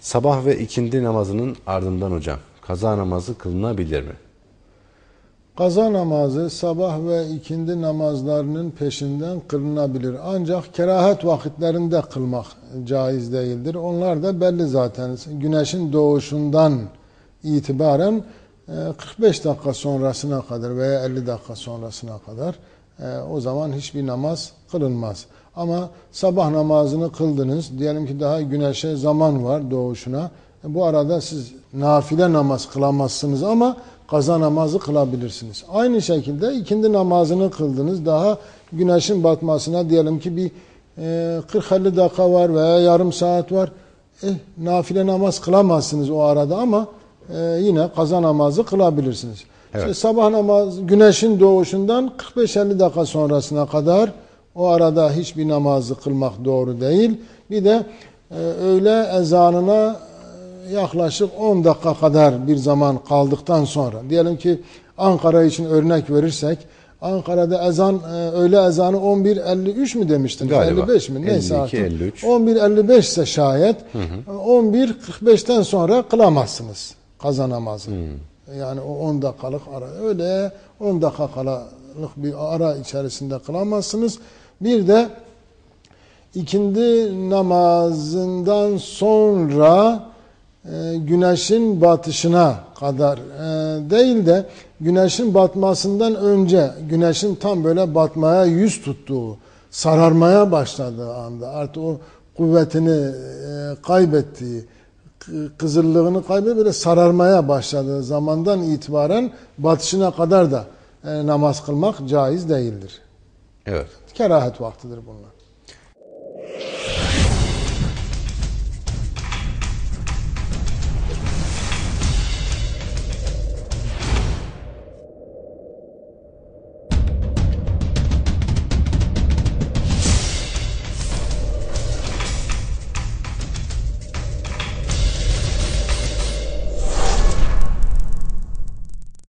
Sabah ve ikindi namazının ardından hocam kaza namazı kılınabilir mi? Kaza namazı sabah ve ikindi namazlarının peşinden kılınabilir. Ancak kerahet vakitlerinde kılmak caiz değildir. Onlar da belli zaten. Güneşin doğuşundan itibaren e, 45 dakika sonrasına kadar veya 50 dakika sonrasına kadar e, o zaman hiçbir namaz kılınmaz. Ama sabah namazını kıldınız. Diyelim ki daha güneşe zaman var doğuşuna. E, Bu arada siz nafile namaz kılamazsınız ama kaza namazı kılabilirsiniz. Aynı şekilde ikindi namazını kıldınız. Daha güneşin batmasına diyelim ki bir e, 40-50 dakika var veya yarım saat var. Eh, nafile namaz kılamazsınız o arada ama e, yine kaza namazı kılabilirsiniz. Evet. İşte sabah namaz güneşin doğuşundan 45-50 dakika sonrasına kadar o arada hiçbir namazı kılmak doğru değil. Bir de e, öğle ezanına e, yaklaşık 10 dakika kadar bir zaman kaldıktan sonra diyelim ki Ankara için örnek verirsek Ankara'da ezan e, öğle ezanı 11.53 mi demiştiniz? Galiba. 55 mi? Neyse 52, artık. 53. 11.55 ise şayet 11.45'ten sonra kılamazsınız kaza namazı. Yani o 10 dakikalık ara. Öyle 10 dakikalık bir ara içerisinde kılamazsınız. Bir de ikindi namazından sonra e, güneşin batışına kadar e, değil de güneşin batmasından önce güneşin tam böyle batmaya yüz tuttuğu, sararmaya başladığı anda artık o kuvvetini e, kaybettiği, kızıllığını kaybedip böyle sararmaya başladığı zamandan itibaren batışına kadar da e, namaz kılmak caiz değildir. Evet. Kerahet vaktidir bunlar.